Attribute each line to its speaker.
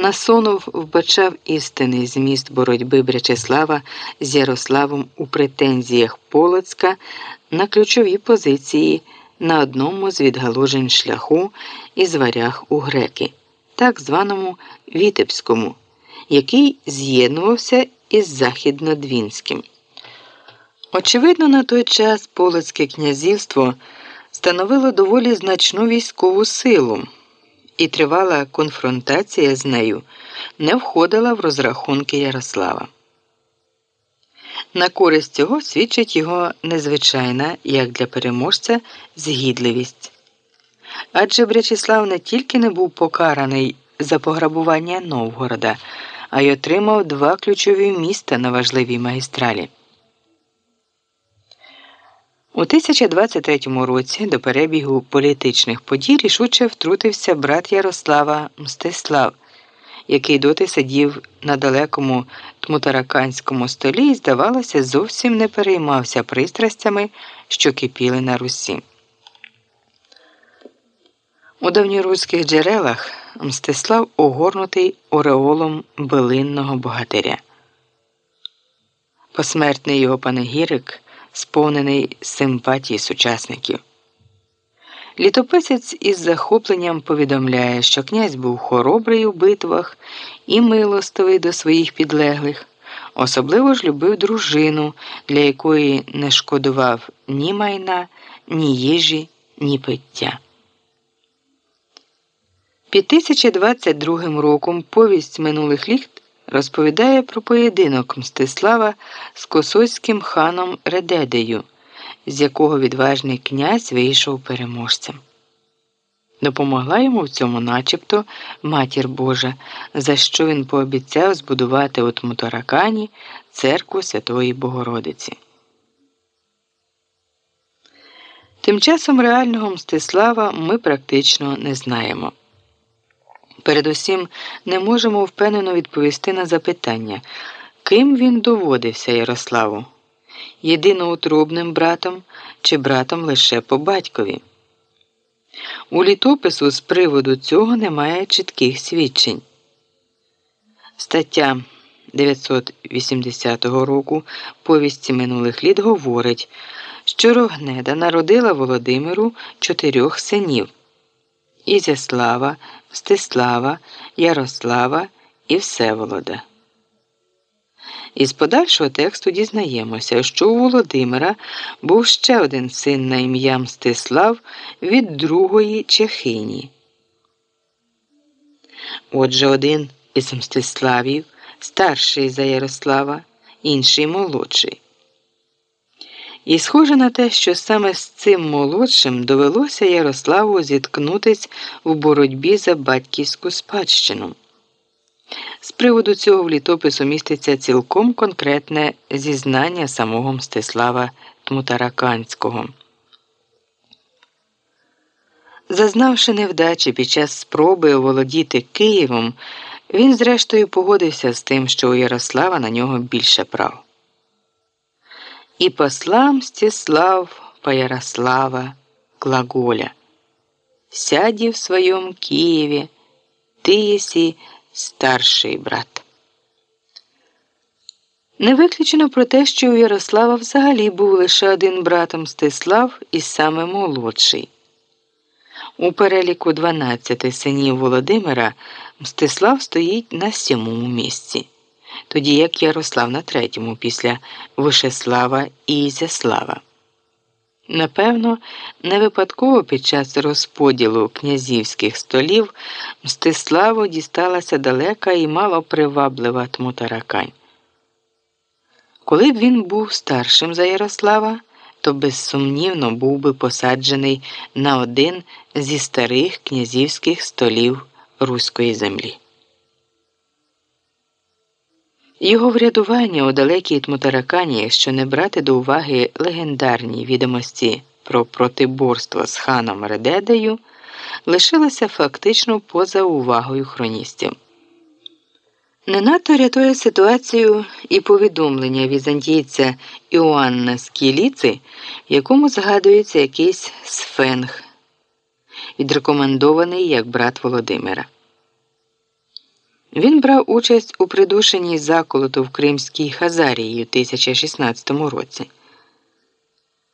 Speaker 1: Насонов вбачав істинний зміст боротьби Брячеслава з Ярославом у претензіях Полоцька на ключові позиції на одному з відгалужень шляху із варяг у греки, так званому Вітебському, який з'єднувався із Західнодвінським. Очевидно, на той час Полоцьке князівство становило доволі значну військову силу і тривала конфронтація з нею не входила в розрахунки Ярослава. На користь цього свідчить його незвичайна, як для переможця, згідливість. Адже Брячеслав не тільки не був покараний за пограбування Новгорода, а й отримав два ключові міста на важливій магістралі. У 1023 році до перебігу політичних подій рішуче втрутився брат Ярослава Мстислав, який доти сидів на далекому тмутараканському столі і, здавалося, зовсім не переймався пристрастями, що кипіли на Русі. У давньоруських джерелах Мстислав огорнутий ореолом билинного богатиря. Посмертний його панегірик сповнений симпатії сучасників. Літописець із захопленням повідомляє, що князь був хоробрий у битвах і милостивий до своїх підлеглих, особливо ж любив дружину, для якої не шкодував ні майна, ні їжі, ні пиття. Під 1022 роком повість минулих літ розповідає про поєдинок Мстислава з косоцьким ханом Редедею, з якого відважний князь вийшов переможцем. Допомогла йому в цьому начебто матір Божа, за що він пообіцяв збудувати у Тмутаракані церкву Святої Богородиці. Тим часом реального Мстислава ми практично не знаємо. Передусім не можемо впевнено відповісти на запитання, ким він доводився Ярославу єдиноутробним братом чи братом лише по батькові. У літопису з приводу цього немає чітких свідчень. Стаття 980 року повісті минулих літ говорить, що Рогнеда народила Володимиру чотирьох синів. Ізяслава, Мстислава, Ярослава і Всеволода. Із подальшого тексту дізнаємося, що у Володимира був ще один син на ім'я Мстислав від другої Чехині. Отже, один із Мстиславів, старший за Ярослава, інший молодший. І схоже на те, що саме з цим молодшим довелося Ярославу зіткнутись в боротьбі за батьківську спадщину. З приводу цього в літопису міститься цілком конкретне зізнання самого Мстислава Тмутараканського. Зазнавши невдачі під час спроби оволодіти Києвом, він зрештою погодився з тим, що у Ярослава на нього більше прав. И посла Мстислав по Ярослава глаголя. Сяди в своем Киеве, ти єсі старший брат. Не виключено про те, що у Ярослава взагалі був лише один брат Мстислав і саме молодший. У переліку 12 синів Володимира Мстислав стоїть на сьомому місці тоді як Ярослав на третьому після Вишеслава і Ізяслава. Напевно, не випадково під час розподілу князівських столів Мстиславу дісталася далека і мало приваблива Тмутаракань. Коли б він був старшим за Ярослава, то безсумнівно був би посаджений на один зі старих князівських столів руської землі. Його врядування у далекій Тмутаракані, якщо не брати до уваги легендарні відомості про протиборство з ханом Редедею, лишилося фактично поза увагою хроністів. Не надто рятує ситуацію і повідомлення візантійця Іоанна Скіліци, в якому згадується якийсь сфенг, відрекомендований як брат Володимира. Він брав участь у придушенні заколоту в Кримській Хазарії у 1016 році.